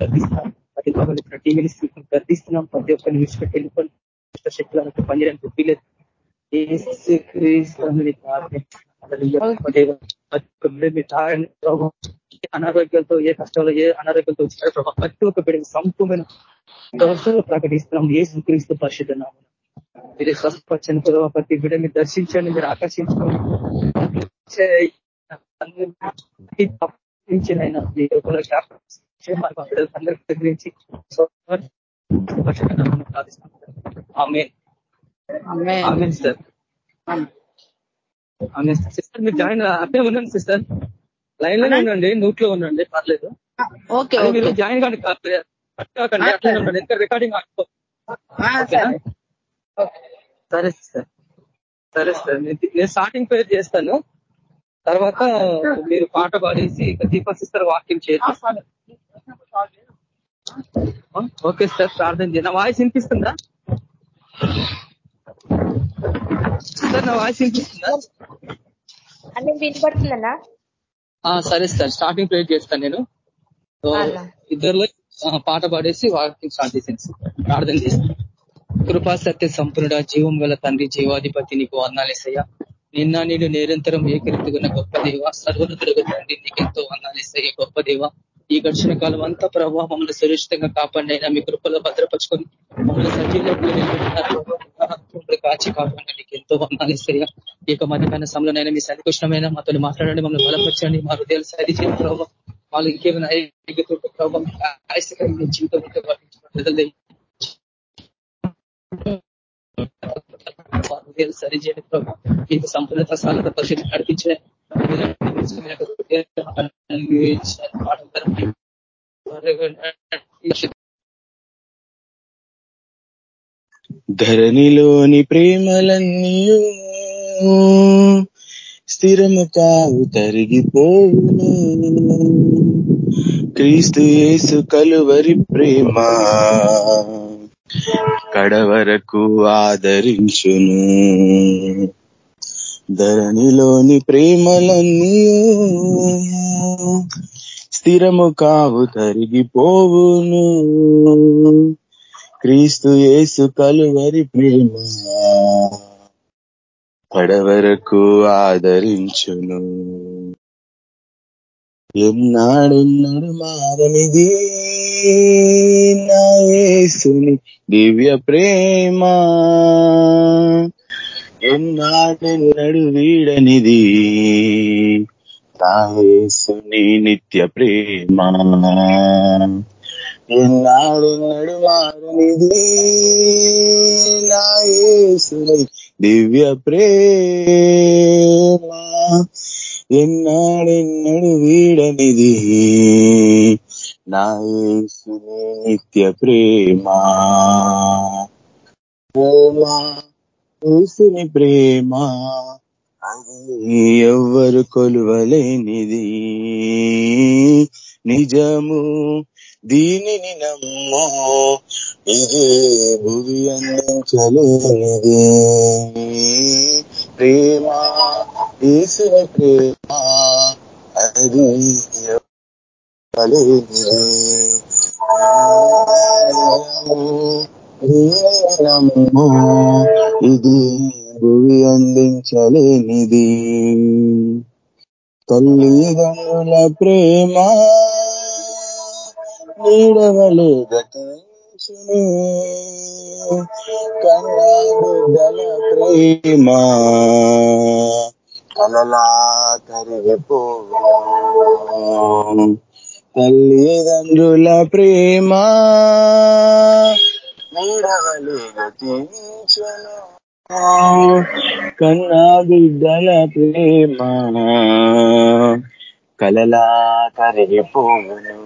గర్దిస్తున్నాం ప్రతి ఒక్కరిని టీవీ గర్దిస్తున్నాం ప్రతి ఒక్కరిని విడిచిపెట్టి వెళ్ళిపోయి శక్తులకు పనిచేయడానికి వీలేదు అనారోగ్యాలతో ఏ కష్టాలు ఏ అనారోగ్యాలతో వచ్చినారో ప్రభావ ప్రతి ఒక్క బిడ్డ సంపూర్ణ ప్రకటిస్తున్నాం. ఏ సుక్రీస్తు పరిశుద్ధ నామం. మీరు స్వస్థపరచని ప్రభావ ప్రతి బిడ్డ మీరు దర్శించండి మీరు ఆకర్షించుకోండి గురించి సిస్టర్ మీరు జాయిన్ అట్టే ఉండండి సిస్టర్ లైన్లోనే ఉండండి నూట్లో ఉండండి పర్లేదు మీరు జాయిన్ కానీ కాకండి అట్లనే ఉండండి ఎందుకంటే రికార్డింగ్ సరే సార్. సరే సార్. నేను స్టార్టింగ్ పేరు చేస్తాను. తర్వాత మీరు పాట పాడేసి దీపక్ సిస్టర్ వాక్యం చేస్తారు ఓకే సార్ ప్రార్థన చేయండి వాయిస్ వినిపిస్తుందా? సార్ నా వాయిస్ వినిపిస్తుందా? వినపడుతుందన్నా సరే సార్ స్టార్టింగ్ ప్రేర్ చేస్తాను నేను. ఇద్దరులో పాట పాడేసి వాకింగ్ స్టార్ట్ చేసాను ప్రార్థన చేస్తాను. కృపా సత్య సంపూర్ణ జీవం గల తండ్రి జీవాధిపతి నీకు వందాలేసయ్యా నిన్న నేను నిరంతరం ఏకరీతిగా గొప్ప దేవ సర్వరుతుడుగా తండ్రి నీకెంతో వందాలేసయ్య గొప్ప దేవ. ఈ ఘర్షణ కాలం అంతా ప్రభావ మమ్మల్ని సురక్షితంగా కాపాడి అయినా మీ కృపలో భద్రపరుచుకొని మమ్మల్ని సజీవంగా కాచి కాపాడి నీకు ఎంతో వందాలేసయ్య ఈ యొక్క మధ్యకాల సమయంలోనైనా మీ సంకృష్ణమైన మాతో మాట్లాడండి. మమ్మల్ని బలపరచండి. మా హృదయాలు సరి చేయండి ప్రభావం వాళ్ళు ఇంకేమైనా ప్రభావం జీవితం సరి చేయండి ప్రభావ మీకు సంపూర్ణత సాధన పరిశీలి నడిపించే ధరణిలోని ప్రేమలన్నీ స్థిరము కావు తరిగిపోవును క్రీస్తు యేసు కలువరి ప్రేమ. కడవరకు ఆదరించును. ధరణిలోని ప్రేమలన్నీ స్థిరము కావు తరిగిపోవును. క్రీస్తు యేసు కలువరి ప్రేమ కడవరకు ఆదరించును. ఎన్నాడున్నాడు మారనిది? నాయసుని దివ్య ప్రేమ. ఎన్నాడెన్నడు వీడనిది? యేసుని నిత్య ప్రేమ. ఎన్నాడెన్నడు మారనిది? నాయసుని దివ్య ప్రేమ. ఎన్నాడెన్నడు వీడనిది. నా యేసుని నిత్య ప్రేమ. ప్రేమ యేసుని ప్రేమ. అది ఎవ్వరు కొలువలేనిది. నిజము దీనిని నమ్మో ఇది భువి అందించలేనిది. ప్రేమా యేసుని ప్రేమ అది నమ్మో ఇది భువి అందించలేనిది తల్లిదండ్రుల ప్రేమ నీడవలే గతించును కన్నా బిడ్డల ప్రేమ కలలా కరిగిపో తల్లిదండ్రుల ప్రేమ నీడవలే కన్నా బిడ్డల ప్రేమ కలలా కరిగిపోవును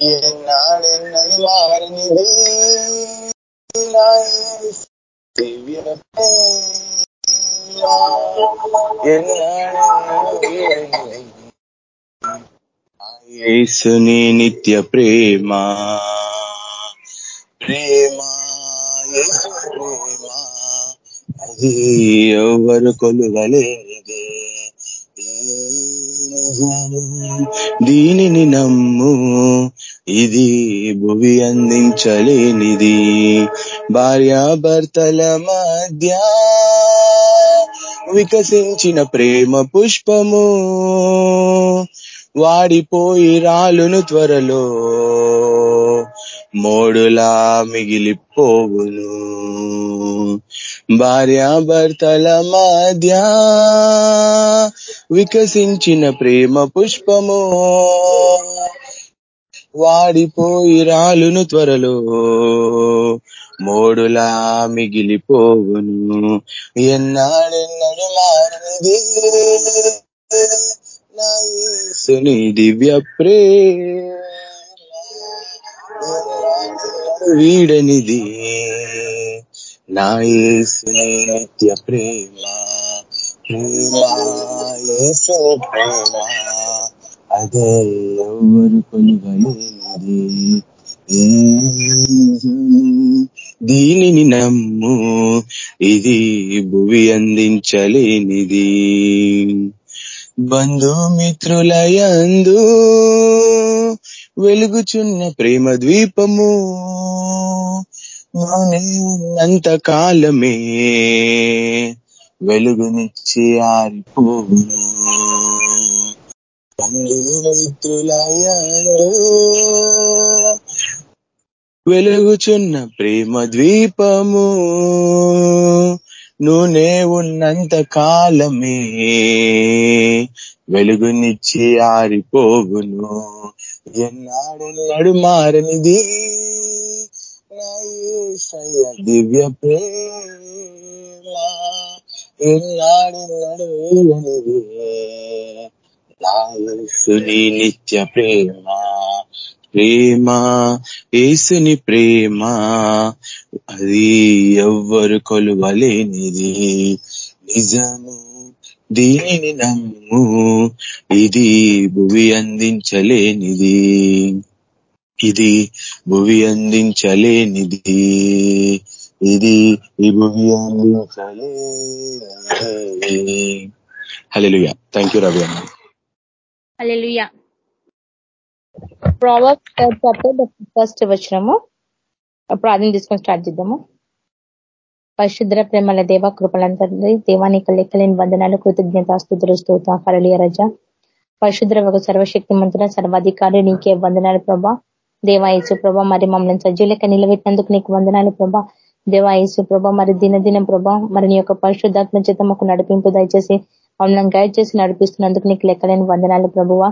ఎన్నాడెన్నది మారినది. దివ్య ప్రేమ. యేసుని నిత్య ప్రేమ. ప్రేమ యేసు ప్రేమ. అది ఎవరు కొలువలేనిది దీనిని నమ్ము. ఇది భువి అందించలేనిది. భార్యాభర్తల మధ్య వికసించిన ప్రేమ పుష్పము. వాడిపోయి రాలును త్వరలో మోడులా మిగిలిపోవును. భార్యాభర్తల మధ్య వికసించిన ప్రేమ పుష్పము. వాడిపోయి రాలును త్వరలో మోడులా మిగిలిపోవును. ఎన్నాడెన్నడు మారనిది. నా యేసుని దివ్య ప్రేమ వీడనిది. నా యేసుని నిత్య ప్రేమ ప్రేమ యేసుని ప్రేమ అదే ఎవరు కొలువలేనిది దీనిని నమ్ము. ఇది భువి అందించలేనిది. బంధుమిత్రులయందు వెలుగుచున్న ప్రేమ ద్వీపము ఉన్నంత కాలమే వెలుగునిచ్చి ఆరిపోవును బంధుమిత్రులయందు వెలుగుచున్న ప్రేమ ద్వీపము నూనె ఉన్నంత కాలమే. వెలుగునిచ్చి ఆరిపోవును. ఎన్నాడెన్నడు మారనిది? దివ్య ప్రేమ. ఎన్నాడెన్నడు వేయనిది నిత్య ప్రేమ. ప్రేమ యేసుని ప్రేమ. అది ఎవ్వరు కొలువలేనిది. నిజము దీనిని నమ్ము. ఇది భువి అందించలేనిది. ఇది భువి అందించలేనిది. ఇది ఈ భువి అందించలేనిది. హలో థ్యాంక్ యూ రవి అన్న హల్లెలూయా చాప్టర్ ఫస్ట్ వచ్చినము ప్రార్థన తీసుకొని స్టార్ట్ చేద్దాము. పరిశుద్ర ప్రేమల దేవ కృపలంతరి దేవానికి లెక్కలేని వందనాలు కృతజ్ఞతాస్తుతులు స్తోత హరళియ రజ. పరిశుద్ర ఒక సర్వశక్తి మంత్రుల సర్వాధికారి నీకే వందనాలు ప్రభా. దేవాయసు ప్రభ మరి మమ్మల్ని సజ్జులెక్క నిలబెట్టినందుకు నీకు వందనాలు ప్రభా. దేవాయసు ప్రభ మరి దినదిన ప్రభ మరి నీ యొక్క పరిశుద్ధాత్మ చేత మాకు నడిపింపు దయచేసి మమ్మల్ని గైడ్ చేసి నడిపిస్తున్నందుకు నీకు లెక్కలేని వందనాలు ప్రభువా.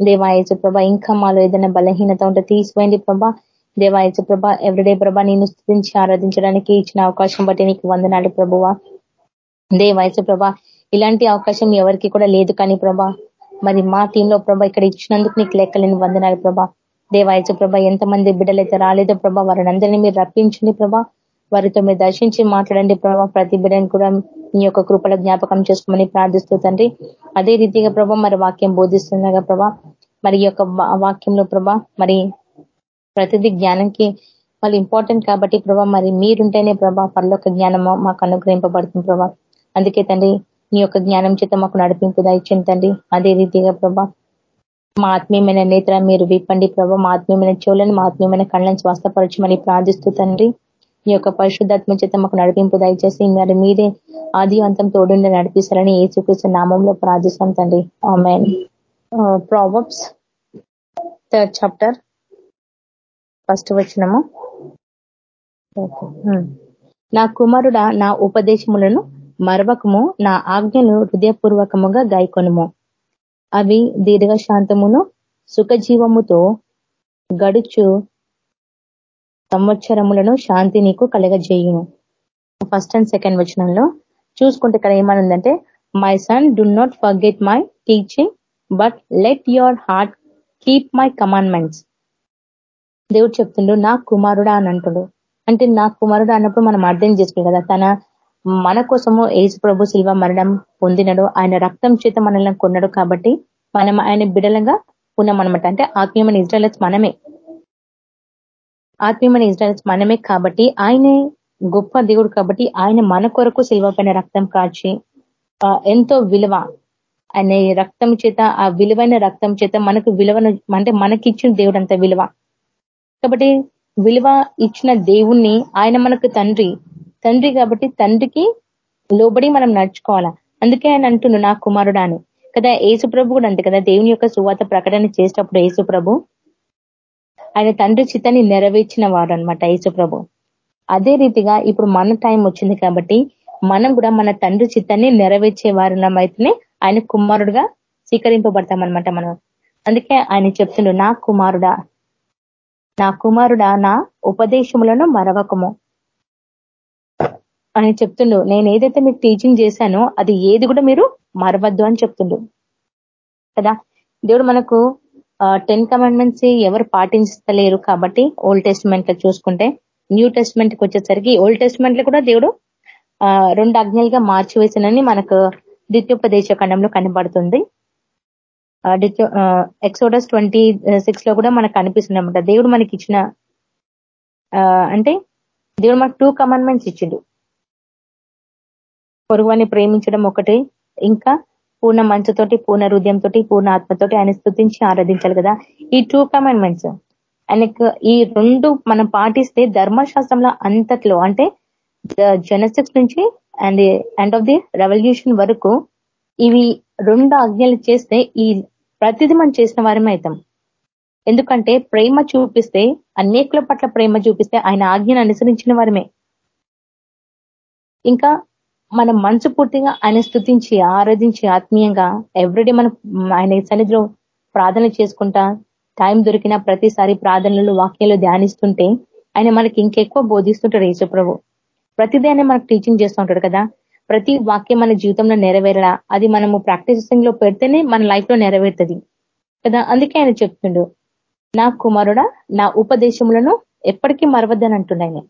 దేవాయసు ప్రభ ఇంకా మాలో ఏదైనా బలహీనత ఉంటే తీసిపోయింది ప్రభా. దేవాయసు ప్రభ ఎవ్రీడే ప్రభ నేను స్థుతించి ఆరాధించడానికి ఇచ్చిన అవకాశం బట్టి నీకు వందనాలు ప్రభువా. దేవాయసు ప్రభ ఇలాంటి అవకాశం ఎవరికి కూడా లేదు కానీ ప్రభా మరి మా టీంలో ప్రభ ఇక్కడ ఇచ్చినందుకు నీకు లెక్కలేని వందనాలు ప్రభా. దేవాయసు ప్రభ ఎంతమంది బిడ్డలైతే రాలేదో ప్రభా వారిని అందరినీ మీరు రప్పించండి ప్రభా. వారితో మీరు దర్శించి మాట్లాడండి ప్రభా ప్రతి బిడ్డని కూడా నీ యొక్క కృపల జ్ఞాపకం చేసుకోమని ప్రార్థిస్తూ తండ్రి. అదే రీతిగా ప్రభా మరి వాక్యం బోధిస్తుండగా ప్రభా మరి యొక్క వాక్యంలో ప్రభా మరి ప్రతిదీ జ్ఞానంకి వాళ్ళు ఇంపార్టెంట్ కాబట్టి ప్రభా మరి మీరుంటేనే ప్రభా పర్లోక జ్ఞానము మాకు అనుగ్రహింపబడుతుంది ప్రభా. అందుకే తండ్రి నీ యొక్క జ్ఞానం చేత మాకు నడిపింపు దాయిచ్చింది తండ్రి. అదే రీతిగా ప్రభా మా ఆత్మీయమైన నేత్ర మీరు విప్పండి ప్రభా మా ఆత్మీయమైన చెవులను మా ఆత్మీయమైన కళ్ళని స్వస్థపరచమని ప్రార్థిస్తూ తండ్రి. మీ యొక్క పరిశుద్ధాత్మ చేత మాకు నడిపింపు దయచేసి మరి మీరే ఆది అంతం తోడుండి నడిపిస్తారని ఏ చూపిస్తున్న నామంలో ప్రార్థిస్తాం తండ్రి. ఆమె ప్రాబ్స్ థర్డ్ చాప్టర్ ఫస్ట్ వచ్చినము నా కుమారుడ నా ఉపదేశములను మరవకము నా ఆజ్ఞను హృదయపూర్వకముగా గాయకొనుము. అవి దీర్ఘశాంతమును సుఖజీవముతో గడుచు సంవత్సరములను శాంతి నీకు కలగజేయును ఫస్ట్ అండ్ సెకండ్ వచనంలో చూసుకుంటే ఇక్కడ ఏమనుందంటే my son do not forget my teaching but let your heart keep my commandments దేవుడు చెప్తుండు నా కుమారుడా అని అంటాడు. అంటే నా కుమారుడు అన్నప్పుడు మనం అర్థం చేసుకోవాలి కదా తన మన కోసము ఏసు ప్రభు శిల్వ మరణం పొందినడు ఆయన రక్తం చేత మనల్ని కొన్నాడు కాబట్టి మనం ఆయన బిడలంగా ఉన్నామనమాట అంటే ఆత్మీయమైన ఇజ్రాయల్స్ మనమే. ఆత్మీయమైన ఇజ్రాయల్స్ మనమే కాబట్టి ఆయనే గొప్ప దేవుడు కాబట్టి ఆయన మన కొరకు శిల్వ రక్తం కాచి ఎంతో విలువ అనే రక్తం చేత ఆ విలువైన రక్తం చేత మనకు విలువను అంటే మనకిచ్చిన దేవుడు అంత విలువ. కాబట్టి విలువ ఇచ్చిన దేవుణ్ణి ఆయన మనకు తండ్రి. తండ్రి కాబట్టి తండ్రికి లోబడి మనం నడుచుకోవాలా? అందుకే ఆయన అంటుండు నా కుమారుడు అని. కదా యేసు ప్రభు కూడా అంతే కదా దేవుని యొక్క సువాత ప్రకటన చేసేటప్పుడు యేసు ప్రభు ఆయన తండ్రి చిత్తాన్ని నెరవేర్చిన వాడు అనమాట యేసుప్రభు. అదే రీతిగా ఇప్పుడు మన టైం వచ్చింది కాబట్టి మనం కూడా మన తండ్రి చిత్తాన్ని నెరవేర్చే వారినమైతేనే ఆయన కుమారుడుగా స్వీకరింపబడతామనమాట మనం. అందుకే ఆయన చెప్తుండు నా కుమారుడా నా కుమారుడా నా ఉపదేశములను మరవకము. అని చెప్తుండు నేను ఏదైతే మీకు టీచింగ్ చేశానో అది ఏది కూడా మీరు మరవద్దు అని చెప్తుండు. కదా? దేవుడు మనకు టెన్ కమాండ్మెంట్స్ ఎవరు పాటించలేరు కాబట్టి ఓల్డ్ టెస్ట్మెంట్లో చూసుకుంటే న్యూ టెస్ట్మెంట్కి వచ్చేసరికి ఓల్డ్ టెస్ట్మెంట్లో కూడా దేవుడు రెండు అజ్ఞలుగా మార్చివేసినని మనకు ద్వితీయోపదేశ ఖండంలో కనబడుతుంది. ఎక్సోడస్ ట్వంటీ సిక్స్లో కూడా మనకు కనిపిస్తుంది అనమాట దేవుడు మనకి ఇచ్చిన అంటే దేవుడు మనకు టూ కమాండ్మెంట్స్ ఇచ్చిండు. పొరుగువాన్ని ప్రేమించడం ఒకటి ఇంకా పూర్ణ మంచుతోటి పూర్ణ హృదయంతోటి పూర్ణ ఆత్మతోటి ఆయన స్థుతించి ఆరాధించాలి కదా. ఈ టూ కమాండ్మెంట్స్ ఆయనకు ఈ రెండు మనం పాటిస్తే ధర్మశాస్త్రంలో అంతట్లో అంటే జెనసిక్స్ నుంచి and end of the revolution వరకు ఇవి రెండు ఆజ్ఞలు చేస్తే ఈ ప్రతిదీ మనం చేసిన వారమే అవుతాం. ఎందుకంటే ప్రేమ చూపిస్తే అనేకుల పట్ల ప్రేమ చూపిస్తే ఆయన ఆజ్ఞను అనుసరించిన వారమే. ఇంకా మనం మనసు పూర్తిగా ఆయన స్థుతించి ఆరాధించి ఆత్మీయంగా ఎవ్రీడే మనం ఆయన సన్నిధిలో ప్రార్థన చేసుకుంటా టైం దొరికిన ప్రతిసారి ప్రార్థనలు వాక్యాలు ధ్యానిస్తుంటే ఆయన మనకి ఇంకెక్కువ బోధిస్తుంటాడు యేసుప్రభు. ప్రతిదీ ఆయన మనకు టీచింగ్ చేస్తూ ఉంటాడు కదా. ప్రతి వాక్యం మన జీవితంలో నెరవేరలా అది మనము ప్రాక్టీసింగ్లో పెడితేనే మన లైఫ్లో నెరవేరుతుంది కదా. అందుకే ఆయన చెప్తుండు నా కుమారుడా నా ఉపదేశములను ఎప్పటికీ మరవద్దని అంటున్నాయి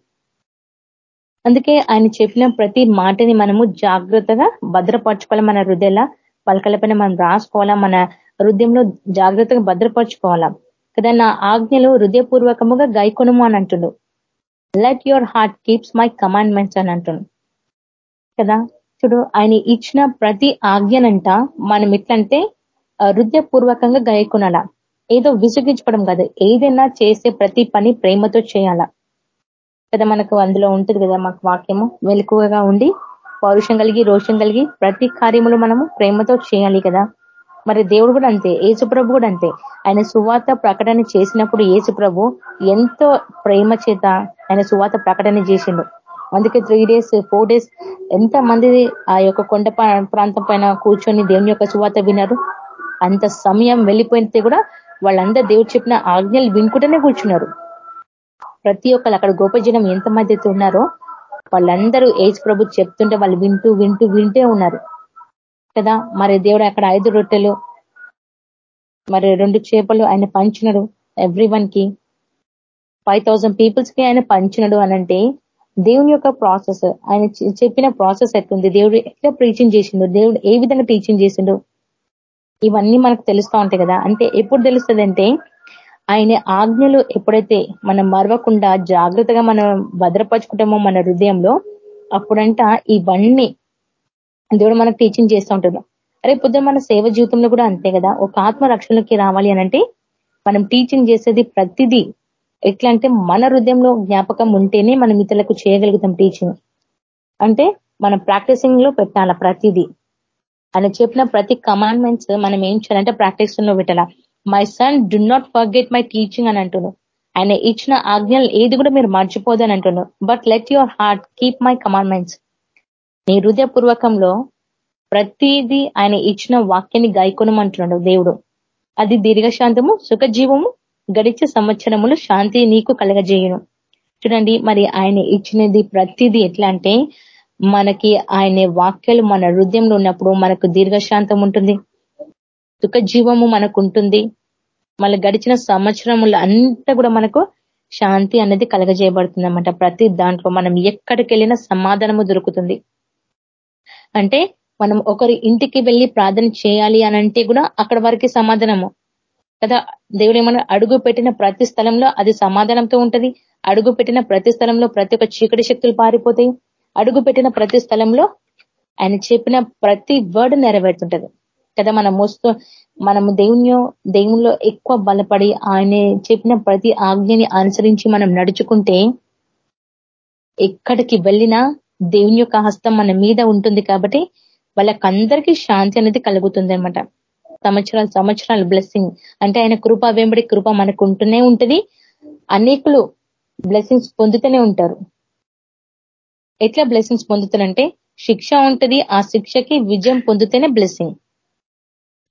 అందుకే ఆయన చెప్పిన ప్రతి మాటని మనము జాగ్రత్తగా భద్రపరచుకోవాలి. మన హృదయాల పలకలపైన మనం రాసుకోవాలా మన హృదయంలో జాగ్రత్తగా భద్రపరచుకోవాలా. కదా నా ఆజ్ఞలు హృదయపూర్వకముగా గైకొనము అని అంటుండు. Let your heart keeps my commandments అని అంటుండు. కదా చూడు ఆయన ఇచ్చిన ప్రతి ఆజ్ఞనంట మనం ఎట్లంటే హృదయపూర్వకంగా గాయకునాల. ఏదో విసుగించుకోవడం కాదు ఏదైనా చేసే ప్రతి పని ప్రేమతో చేయాలా. కదా మనకు అందులో ఉంటుంది కదా మాకు వాక్యము? వెలుకువగా ఉండి పౌరుషం కలిగి రోషం కలిగి ప్రతి కార్యములు మనము ప్రేమతో చేయాలి కదా. మరి దేవుడు కూడా అంతే ఏసుప్రభు కూడా అంతే. ఆయన సువాత ప్రకటన చేసినప్పుడు ఏసుప్రభు ఎంతో ప్రేమ చేత ఆయన సువాత ప్రకటన చేసిండు. అందుకే త్రీ డేస్ ఫోర్ డేస్ ఎంత మంది ఆ యొక్క కొండ ప్రాంతం పైన కూర్చొని దేవుని యొక్క సువాత విన్నారు? అంత సమయం వెళ్ళిపోయితే కూడా వాళ్ళందరూ దేవుడు చెప్పిన ఆజ్ఞలు వినుకుంటూనే కూర్చున్నారు. ప్రతి ఒక్కరు అక్కడ గొప్ప జనం ఎంత ఉన్నారో వాళ్ళందరూ ఏజ్ ప్రభు చెప్తుంటే వాళ్ళు వింటూ వింటూ వింటే ఉన్నారు. కదా? మరి దేవుడు అక్కడ ఐదు రొట్టెలు మరి రెండు చేపలు ఆయన పంచినడు ఎవ్రీ వన్కి. ఫైవ్ థౌసండ్ పీపుల్స్కి ఆయన పంచినడు అనంటే దేవుని యొక్క ప్రాసెస్ ఆయన చెప్పిన ప్రాసెస్ ఎట్లుంది? దేవుడు ఎట్లా ప్రీచింగ్ చేసిండు? దేవుడు ఏ విధంగా టీచింగ్ చేసిండు? ఇవన్నీ మనకు తెలుస్తూ ఉంటాయి కదా? అంటే ఎప్పుడు తెలుస్తుంది ఆయన ఆజ్ఞలు ఎప్పుడైతే మనం మరవకుండా జాగ్రత్తగా మనం భద్రపరచుకుంటామో మన హృదయంలో అప్పుడంట ఇవన్నీ దేవుడు మనకు టీచింగ్ చేస్తూ ఉంటాడు. అరే పొద్దున మన సేవ జీవితంలో కూడా అంతే కదా. ఒక ఆత్మ రక్షణలోకి రావాలి అనంటే మనం టీచింగ్ చేసేది ప్రతిదీ ఎట్లా అంటే మన హృదయంలో జ్ఞాపకం ఉంటేనే మనం ఇతరులకు చేయగలుగుతాం టీచింగ్ అంటే మనం ప్రాక్టీసింగ్లో పెట్టాల ప్రతిదీ. ఆయన చెప్పిన ప్రతి కమాండ్మెంట్స్ మనం ఏం చేయాలంటే ప్రాక్టీస్లో పెట్టాలా. My son do not forget my teaching అని అంటున్నాను ఆయన ఇచ్చిన ఆజ్ఞలు ఏది కూడా మీరు మర్చిపోదని అంటున్నాను but let your heart keep my commandments నీ హృదయపూర్వకంలో ప్రతిదీ ఆయన ఇచ్చిన వాక్యాన్ని గాయకొనమంటున్నాడు దేవుడు. అది దీర్ఘశాంతము సుఖజీవము గడిచే సంవత్సరములు శాంతి నీకు కలగజేయను. చూడండి మరి ఆయన ఇచ్చినది ప్రతిదీ ఎట్లా అంటే మనకి ఆయన వాక్యాలు మన హృదయంలో ఉన్నప్పుడు మనకు దీర్ఘశాంతం ఉంటుంది సుఖ జీవము మనకు ఉంటుంది మళ్ళీ గడిచిన సంవత్సరములు అంతా కూడా మనకు శాంతి అనేది కలగజేయబడుతుంది అనమాట ప్రతి దాంట్లో మనం ఎక్కడికి వెళ్ళినా సమాధానము దొరుకుతుంది. అంటే మనం ఒకరి ఇంటికి వెళ్ళి ప్రార్థన చేయాలి అనంటే కూడా అక్కడ వారికి సమాధానము. కదా దేవుడు ఏమన్నా అడుగు పెట్టిన ప్రతి స్థలంలో అది సమాధానంతో ఉంటది. అడుగు పెట్టిన ప్రతి స్థలంలో ప్రతి ఒక్క చీకటి శక్తులు పారిపోతాయి. అడుగు పెట్టిన ప్రతి స్థలంలో ఆయన చెప్పిన ప్రతి వర్డ్ నెరవేరుతుంటది. కదా మనం మోస్తూ మనము దేవుని దేవునిలో ఎక్కువ బలపడి ఆయన చెప్పిన ప్రతి ఆజ్ఞని అనుసరించి మనం నడుచుకుంటే ఎక్కడికి వెళ్ళినా దేవుని యొక్క హస్తం మన మీద ఉంటుంది కాబట్టి వాళ్ళకందరికీ శాంతి అనేది కలుగుతుంది అనమాట సంవత్సరాలు సంవత్సరాలు బ్లెస్సింగ్ అంటే ఆయన కృప వెంబడి కృప మనకు ఉంటూనే ఉంటుంది. అనేకులు బ్లెస్సింగ్స్ పొందుతూనే ఉంటారు. ఎట్లా బ్లెస్సింగ్స్ పొందుతారంటే శిక్ష ఉంటుంది ఆ శిక్షకి విజయం పొందితేనే బ్లెస్సింగ్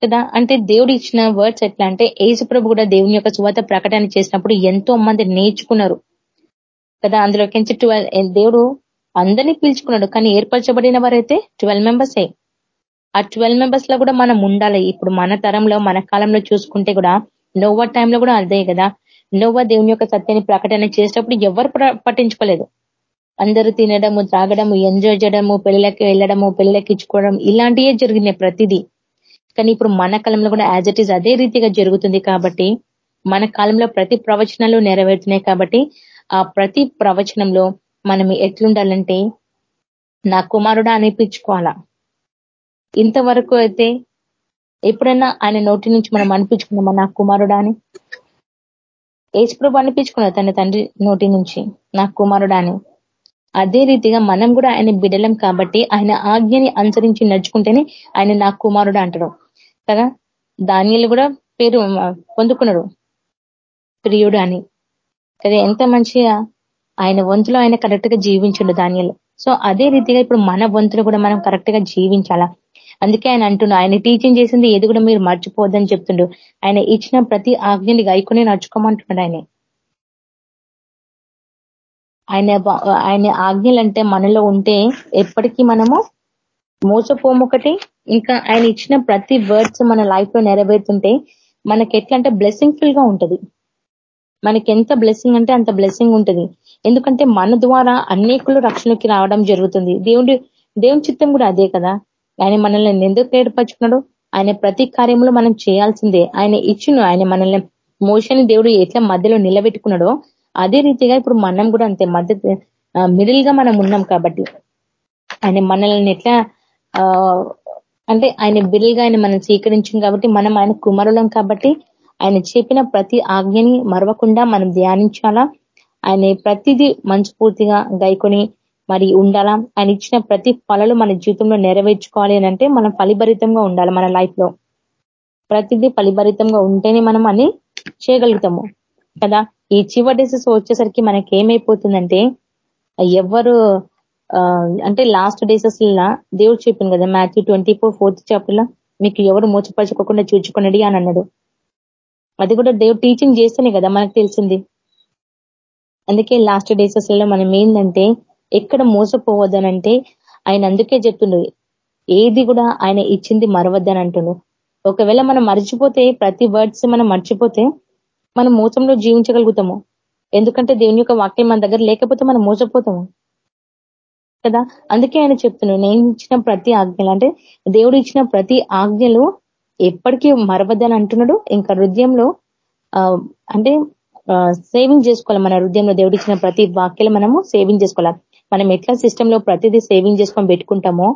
కదా? అంటే దేవుడు ఇచ్చిన వర్డ్స్ ఎట్లా? అంటే ఏసుప్రభు కూడా దేవుని యొక్క సువాత ప్రకటన చేసినప్పుడు ఎంతో మంది నేర్చుకున్నారు కదా? అందులోకి ట్వెల్వ్ దేవుడు అందరినీ పిలుచుకున్నాడు కానీ ఏర్పరచబడిన వారైతే ట్వెల్వ్ మెంబర్సే ఆ ట్వెల్వ్ మెంబర్స్లో కూడా మనం ఉండాలి. ఇప్పుడు మన తరంలో మన కాలంలో చూసుకుంటే కూడా నోవా టైంలో కూడా అదే కదా? నోవా దేవుని యొక్క సత్యాన్ని ప్రకటన చేసేటప్పుడు ఎవరు పట్టించుకోలేదు. అందరూ తినడము త్రాగడము ఎంజాయ్ చేయడము పెళ్ళిళ్ళకి వెళ్ళడము పెళ్ళిళ్ళకి ఇచ్చుకోవడం ఇలాంటివే జరిగినాయి ప్రతిదీ. కానీ ఇప్పుడు మన కాలంలో కూడా యాజ్ ఇట్ ఈస్ అదే రీతిగా జరుగుతుంది కాబట్టి మన కాలంలో ప్రతి ప్రవచనాలు నెరవేరుతున్నాయి కాబట్టి ఆ ప్రతి ప్రవచనంలో మనం ఎట్లుండాలంటే నా కుమారుడా అనిపించుకోవాలా? ఇంతవరకు అయితే ఎప్పుడైనా ఆయన నోటి నుంచి మనం అనిపించుకున్నామా నా కుమారుడా అని? ఏసుప్రభు అనిపించుకున్నారు తన తండ్రి నోటి నుంచి నా కుమారుడా అని. అదే రీతిగా మనం కూడా ఆయన బిడలం కాబట్టి ఆయన ఆజ్ఞని అనుసరించి నడుచుకుంటేనే ఆయన నా కుమారుడు అంటాడు. కదా? ధాన్యాలు కూడా పేరు పొందుకున్నాడు ప్రియుడు అని. కదా ఎంత మంచిగా ఆయన వంతులో ఆయన కరెక్ట్గా జీవించడు ధాన్యాలు. సో అదే రీతిగా ఇప్పుడు మన వంతులు కూడా మనం కరెక్ట్గా జీవించాలా? అందుకే ఆయన అంటుండు ఆయన టీచింగ్ చేసింది ఏది కూడా మీరు మర్చిపోవద్దని చెప్తుండు. ఆయన ఇచ్చిన ప్రతి ఆజ్ఞని గైకుని నడుచుకోమంటున్నాడు ఆయన. ఆయన ఆయన ఆజ్ఞలు అంటే మనలో ఉంటే ఎప్పటికీ మనము మోసపోమొకటి. ఇంకా ఆయన ఇచ్చిన ప్రతి వర్డ్స్ మన లైఫ్లో నెరవేరుతుంటే మనకి ఎట్లా అంటే బ్లెస్సింగ్ ఫుల్గా ఉంటది. మనకి ఎంత బ్లెస్సింగ్ అంటే అంత బ్లెస్సింగ్ ఉంటుంది. ఎందుకంటే మన ద్వారా అనేకులు రక్షణకి రావడం జరుగుతుంది. దేవుడి దేవుని చిత్తం కూడా అదే కదా. ఆయన మనల్ని ఎందుకు ఏర్పరచుకున్నాడు ఆయన ప్రతి కార్యంలో మనం చేయాల్సిందే. ఆయన ఇచ్చును ఆయన మనల్ని మోషని దేవుడు ఎట్లా మధ్యలో నిలబెట్టుకున్నాడో అదే రీతిగా ఇప్పుడు మనం కూడా అంతే. మధ్య మిడిల్గా మనం ఉన్నాం కాబట్టి. ఆయన మనల్ని ఎట్లా అంటే ఆయన బిల్లుగా ఆయన మనం స్వీకరించాం కాబట్టి మనం ఆయన కుమారులం కాబట్టి ఆయన చెప్పిన ప్రతి ఆజ్ఞని మరవకుండా మనం ధ్యానించాలా? ఆయన ప్రతిదీ మనస్ఫూర్తిగా గైకొని మరి ఉండాలా? ఆయన ఇచ్చిన ప్రతి పనులు మన జీవితంలో నెరవేర్చుకోవాలి అంటే మనం ఫలిభరితంగా ఉండాలి మన లైఫ్లో. ప్రతిదీ ఫలిభరితంగా ఉంటేనే మనం అని చేయగలుగుతాము. కదా? ఈ చివరి డిసెస్ వచ్చేసరికి మనకి ఏమైపోతుందంటే ఎవరు అంటే లాస్ట్ డేసెస్ దేవుడు చెప్పింది కదా మాథ్యూ ట్వంటీ ఫోర్ ఫోర్త్ చాప్టర్లో మీకు ఎవరు మోచపరచుకోకుండా చూచుకున్నది అని అన్నాడు. అది కూడా దేవుడు టీచింగ్ చేస్తేనే కదా మనకు తెలిసింది. అందుకే లాస్ట్ డేసెస్లో మనం ఏంటంటే ఎక్కడ మోసపోవద్దనంటే ఆయన అందుకే చెప్తుండు ఏది కూడా ఆయన ఇచ్చింది మరవద్దని అంటుండు ఒకవేళ మనం మర్చిపోతే ప్రతి వర్డ్స్ మనం మర్చిపోతే మనం మోసంలో జీవించగలుగుతాము. ఎందుకంటే దేవుని యొక్క వాక్యం మన దగ్గర లేకపోతే మనం మోసపోతాము. కదా? అందుకే ఆయన చెప్తున్నాను నేను ఇచ్చిన ప్రతి ఆజ్ఞలు అంటే దేవుడు ఇచ్చిన ప్రతి ఆజ్ఞలు ఎప్పటికీ మరవద్దని అంటున్నాడు. ఇంకా హృదయంలో అంటే సేవింగ్ చేసుకోవాలి మన హృదయంలో దేవుడు ఇచ్చిన ప్రతి వాక్యలు మనము సేవింగ్ చేసుకోవాలి. మనం ఎట్లా సిస్టమ్లో ప్రతిదీ సేవింగ్ చేసుకొని పెట్టుకుంటామో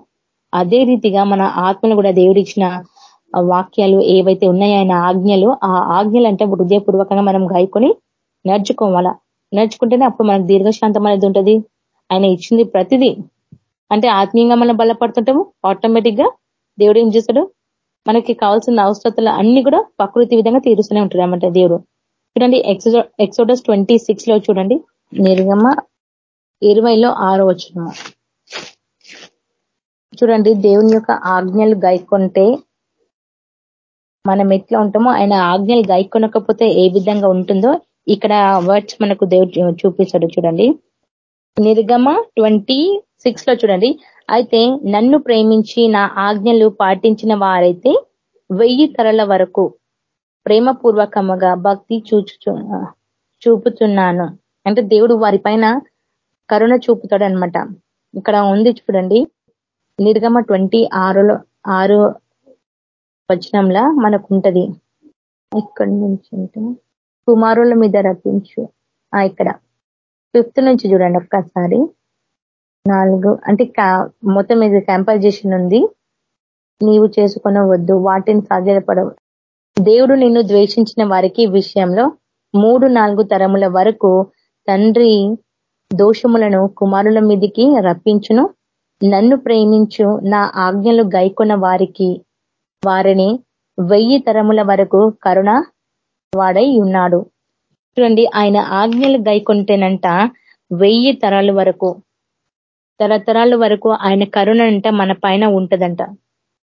అదే రీతిగా మన ఆత్మలు కూడా దేవుడు ఇచ్చిన వాక్యాలు ఏవైతే ఉన్నాయో ఆయన ఆజ్ఞలు ఆ ఆజ్ఞలు అంటే హృదయపూర్వకంగా మనం గాయకొని నడుచుకోవాలా? నడుచుకుంటేనే అప్పుడు మనకు దీర్ఘశాంతం అనేది ఉంటుంది. ఆయన ఇచ్చింది ప్రతిదీ. అంటే ఆత్మీయంగా మనం బలపడుతుంటాము ఆటోమేటిక్గా దేవుడు ఏం చేస్తాడు? మనకి కావాల్సిన అవసరతలు అన్ని కూడా ప్రకృతి విధంగా తీరుస్తూనే ఉంటాడు అన్నమాట దేవుడు. చూడండి ఎక్సో ఎక్సోడస్ ట్వంటీ లో చూడండి. నిర్గమ ఇరవైలో ఆరో వచ్చిన చూడండి దేవుని యొక్క ఆజ్ఞలు గైకొంటే మనం ఎట్లా ఉంటామో ఆయన ఆజ్ఞలు గైకొనకపోతే ఏ విధంగా ఉంటుందో ఇక్కడ వర్డ్స్ మనకు దేవుడు చూపిస్తాడు చూడండి. నిర్గమ ట్వంటీ సిక్స్లో చూడండి. అయితే నన్ను ప్రేమించి నా ఆజ్ఞలు పాటించిన వారైతే వెయ్యి తరల వరకు ప్రేమపూర్వకముగా భక్తి చూచు చూపుతున్నాను. అంటే దేవుడు వారి పైన కరుణ చూపుతాడు అనమాట ఇక్కడ ఉంది చూడండి. నిర్గమ ట్వంటీ ఆరులో ఆరు వచనంలా మనకుంటది. ఇక్కడ నుంచి కుమారుల మీద రప్పించు. ఇక్కడ. ఫిఫ్త్ నుంచి చూడండి ఒక్కసారి. నాలుగు అంటే మొత్తం ఇది కంపైజేషన్ ఉంది. నీవు చేసుకునవద్దు వాటిని సాధ్యపడవు దేవుడు నిన్ను ద్వేషించిన వారికి విషయంలో మూడు నాలుగు తరముల వరకు తండ్రి దోషములను కుమారుల మీదికి రప్పించును. నన్ను ప్రేమించు నా ఆజ్ఞలు గైకొన్న వారికి వారిని వెయ్యి తరముల వరకు కరుణ వాడై ఉన్నాడు. చూడండి ఆయన ఆజ్ఞలు గైకొంటేనంట వెయ్యి తరాల వరకు. తరతరాల వరకు ఆయన కరుణ అంట మన పైన ఉంటదంట.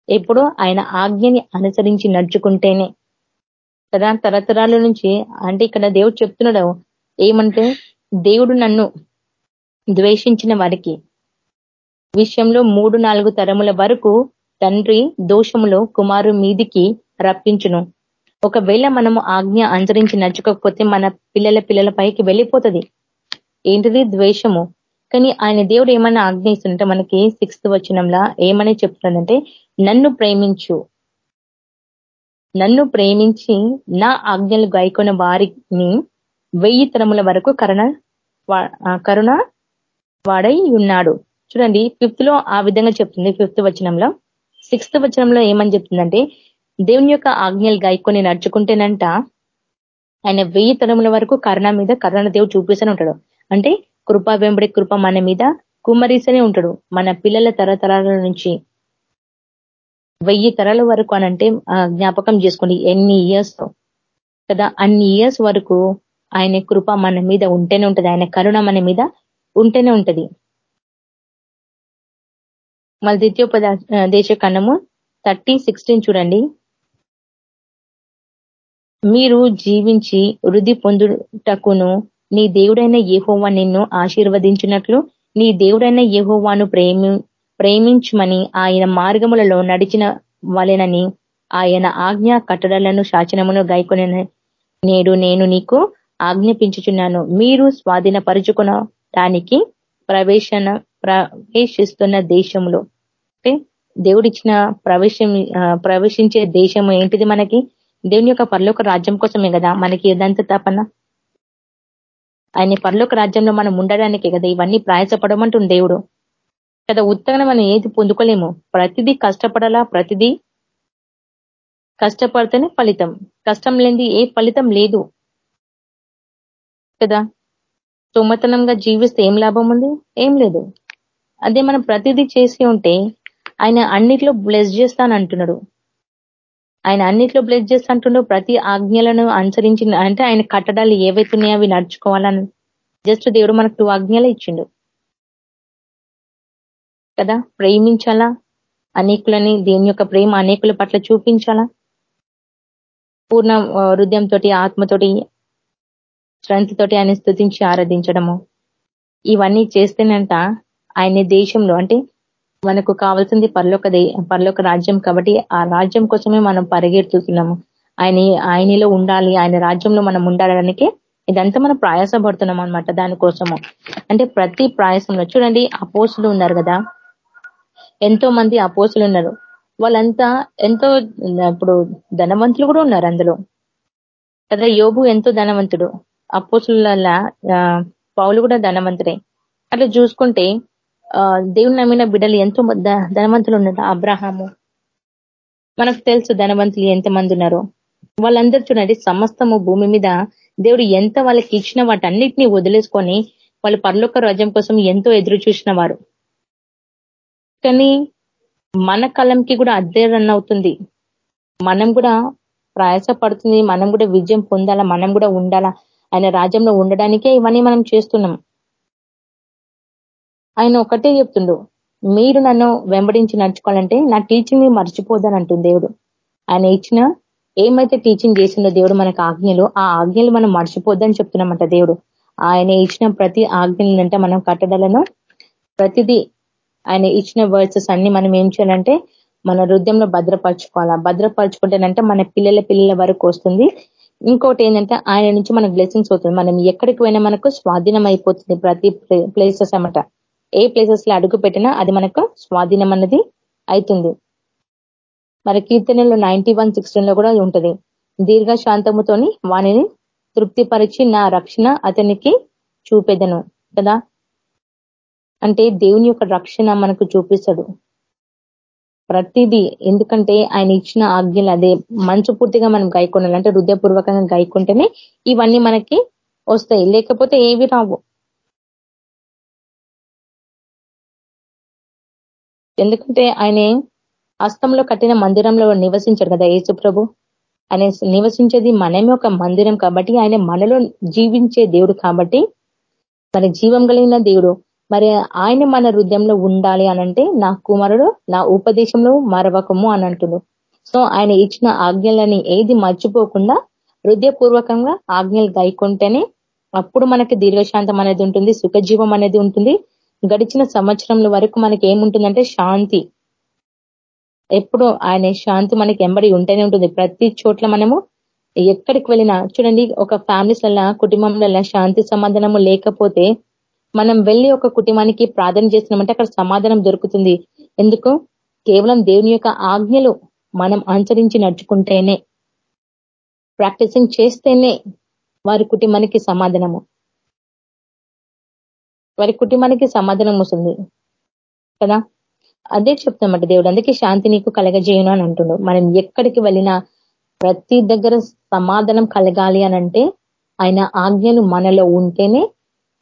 ఎప్పుడు ఆయన ఆజ్ఞని అనుసరించి నడుచుకుంటేనే. కదా తరతరాల నుంచి అంటే ఇక్కడ దేవుడు చెప్తున్నాడు ఏమంటే దేవుడు నన్ను ద్వేషించిన వారికి విషయంలో మూడు నాలుగు తరముల వరకు తండ్రి దోషములో కుమారు మీదికి రప్పించును. ఒకవేళ మనము ఆజ్ఞ అనుసరించి నడుచుకోకపోతే మన పిల్లల పిల్లల పైకి వెళ్ళిపోతుంది. ఏంటిది? ద్వేషము. కానీ ఆయన దేవుడు ఏమైనా ఆజ్ఞయిస్తుంటే మనకి సిక్స్త్ వచనంలా ఏమని చెప్తుందంటే నన్ను ప్రేమించు. నన్ను ప్రేమించి నా ఆజ్ఞలు గాయకున్న వారిని వెయ్యి తరముల వరకు కరుణ కరుణ వాడై ఉన్నాడు. చూడండి ఫిఫ్త్లో ఆ విధంగా చెప్తుంది ఫిఫ్త్ వచనంలో. సిక్స్త్ వచనంలో ఏమని చెప్తుందంటే దేవుని యొక్క ఆజ్ఞలు గాయకొని నడుచుకుంటేనంట ఆయన వెయ్యి తరముల వరకు కరుణ మీద కరుణ దేవుడు చూపిస్తూనే ఉంటాడు. అంటే కృప వెంబడి కృప మన మీద కుమరీసనే ఉంటాడు. మన పిల్లల తరతరాల నుంచి వెయ్యి తరాల వరకు అనంటే జ్ఞాపకం చేసుకోండి. ఎన్ని ఇయర్స్ కదా అన్ని ఇయర్స్ వరకు ఆయన కృప మన మీద ఉంటేనే ఉంటది. ఆయన కరుణ మన మీద ఉంటేనే ఉంటది. మళ్ళీ ద్వితీయోపదేశ కన్నము థర్టీ సిక్స్టీన్ చూడండి. మీరు జీవించి వృద్ధి పొందుటకును నీ దేవుడైన ఏహోవా నిన్ను ఆశీర్వదించినట్లు నీ దేవుడైన ఏహోవాను ప్రేమి ప్రేమించమని ఆయన మార్గములలో నడిచిన వలెనని ఆయన ఆజ్ఞా కట్టడలను శాసనమును గైకొని నేడు నేను నీకు ఆజ్ఞాపించుచున్నాను. మీరు స్వాధీనపరుచుకునడానికి ప్రవేశన ప్రవేశిస్తున్న దేశంలో అంటే దేవుడిచ్చిన ప్రవేశం ప్రవేశించే దేశం ఏంటిది మనకి? దేవుని యొక్క పరలోక రాజ్యం కోసమే కదా మనకి ఏదంత తపన? ఆయన పరలోక రాజ్యంలో మనం ఉండడానికే కదా ఇవన్నీ ప్రయాసపడమంటుంది దేవుడు. కదా ఉత్తగా మనం ఏది పొందుకోలేము? ప్రతిదీ కష్టపడాలా? ప్రతిదీ కష్టపడితేనే ఫలితం. కష్టం లేని ఏ ఫలితం లేదు. కదా? సొమ్మతనంగా జీవిస్తే ఏం లాభం ఉంది? ఏం లేదు. అదే మనం ప్రతిదీ చేసి ఉంటే ఆయన అన్నిట్లో బ్లెస్ చేస్తానంటున్నాడు. ఆయన అన్నిట్లో బ్లెస్ చేస్తుంటుండో ప్రతి ఆజ్ఞలను అనుసరించి అంటే ఆయన కట్టడాలు ఏవైతున్నాయో అవి నడుచుకోవాలని జస్ట్ దేవుడు మనకు టూ ఆజ్ఞలు ఇచ్చిండు. కదా? ప్రేమించాలా? అనేకులని దేని యొక్క ప్రేమ అనేకుల పట్ల చూపించాలా? పూర్ణ హృదయంతో ఆత్మతోటి స్ట్రెంత్ తోటి ఆయన స్థుతించి ఆరాధించడము. ఇవన్నీ చేస్తేనంట ఆయన దేశంలో అంటే మనకు కావాల్సింది పరలోక పరలోక రాజ్యం కాబట్టి ఆ రాజ్యం కోసమే మనం పరిగెడుతున్నాము. ఆయన ఆయనలో ఉండాలి ఆయన రాజ్యంలో మనం ఉండడానికి ఇదంతా మనం ప్రయాస పడుతున్నాం అనమాట దానికోసము. అంటే ప్రతి ప్రయాసంలో చూడండి అపోసులు ఉన్నారు కదా. ఎంతో మంది అపోసులు ఉన్నారు. వాళ్ళంతా ఎంతో ఇప్పుడు ధనవంతులు కూడా ఉన్నారు అందులో. కదా యోబు ఎంతో ధనవంతుడు. అపోసుల పౌలు కూడా ధనవంతుడే. అట్లా చూసుకుంటే దేవుని నమ్మిన బిడ్డలు ఎంతో ధనవంతులు ఉన్నారు. అబ్రహాము. మనకు తెలుసు ధనవంతులు ఎంతమంది ఉన్నారో. వాళ్ళందరూ చూడండి సమస్తము భూమి మీద దేవుడు ఎంత వాళ్ళకి ఇచ్చిన వాటన్నిటినీ వదిలేసుకొని వాళ్ళు పర్లోక రాజ్యం కోసం ఎంతో ఎదురు చూసిన వారు. కానీ మన కలంకి కూడా అద్దె రన్ అవుతుంది. మనం కూడా ప్రయాస పడుతుంది మనం కూడా విజయం పొందాలా మనం కూడా ఉండాలా. ఆయన రాజ్యంలో ఉండడానికే ఇవన్నీ మనం చేస్తున్నాం. ఆయన ఒకటే చెప్తుండు మీరు నన్ను వెంబడించి నడుచుకోవాలంటే నా టీచింగ్ మర్చిపోదని అంటుంది దేవుడు. ఆయన ఇచ్చిన ఏమైతే టీచింగ్ చేసిందో దేవుడు మనకు ఆజ్ఞలు ఆ ఆజ్ఞలు మనం మర్చిపోద్దని చెప్తున్నామంట దేవుడు. ఆయన ఇచ్చిన ప్రతి ఆజ్ఞలంటే మనం కట్టడలను ప్రతిదీ ఆయన ఇచ్చిన వర్డ్సెస్ అన్ని మనం ఏం చేయాలంటే మన హృదయంలో భద్రపరచుకోవాలా. భద్రపరచుకుంటేనంటే మన పిల్లల పిల్లల వరకు వస్తుంది. ఇంకోటి ఏంటంటే ఆయన నుంచి మనకు బ్లెస్సింగ్స్ అవుతుంది. మనం ఎక్కడికి పోయినా మనకు స్వాధీనం అయిపోతుంది ప్రతి ప్లేసెస్ అనమాట ఏ ప్లేసెస్లో అడుగు పెట్టినా అది మనకు స్వాధీనం అన్నది అవుతుంది మరి కీర్తనలో నైన్టీ వన్ సిక్స్టీన్లో కూడా ఉంటుంది. దీర్ఘశాంతముతోని వాణిని తృప్తిపరిచి నా రక్షణ అతనికి చూపెదను కదా? అంటే దేవుని యొక్క రక్షణ మనకు చూపిస్తాడు. ప్రతిదీ ఎందుకంటే ఆయన ఇచ్చిన ఆజ్ఞలు అదే మంచు పూర్తిగా మనం గాయకొనాలి. అంటే హృదయపూర్వకంగా గాయకుంటేనే ఇవన్నీ మనకి వస్తాయి. లేకపోతే ఏవి రావు. ఎందుకంటే ఆయన అస్తంలో కట్టిన మందిరంలో నివసించాడు కదా యేసు ప్రభు. ఆయన నివసించేది మనమే ఒక మందిరం కాబట్టి ఆయన మనలో జీవించే దేవుడు కాబట్టి మరి జీవం కలిగిన దేవుడు. మరి ఆయన మన హృదయంలో ఉండాలి అనంటే నా కుమారుడు నా ఉపదేశంలో మరవకము అని అంటుడు. సో ఆయన ఇచ్చిన ఆజ్ఞలని ఏది మర్చిపోకుండా హృదయపూర్వకంగా ఆజ్ఞలు గాయకుంటేనే అప్పుడు మనకి దీర్ఘశాంతం అనేది ఉంటుంది సుఖజీవం అనేది ఉంటుంది గడిచిన సంవత్సరంలో వరకు మనకి ఏముంటుందంటే శాంతి. ఎప్పుడు ఆయన శాంతి మనకి ఎంబడి ఉంటేనే ఉంటుంది. ప్రతి చోట్ల మనము ఎక్కడికి వెళ్ళినా చూడండి ఒక ఫ్యామిలీస్ వల్ల కుటుంబంలో శాంతి సమాధానము లేకపోతే మనం వెళ్ళి ఒక కుటుంబానికి ప్రార్థన చేసినామంటే అక్కడ సమాధానం దొరుకుతుంది. ఎందుకు? కేవలం దేవుని యొక్క ఆజ్ఞలు మనం అనుసరించి నడుచుకుంటేనే ప్రాక్టీసింగ్ చేస్తేనే వారి కుటుంబానికి సమాధానము. వారి కుటుంబానికి సమాధానం వస్తుంది. కదా? అదే చెప్తామంట దేవుడు. అందుకే శాంతి నీకు కలగజేయను అని అంటున్నాడు మనం ఎక్కడికి వెళ్ళినా ప్రతి దగ్గర సమాధానం కలగాలి అనంటే ఆయన ఆజ్ఞలు మనలో ఉంటేనే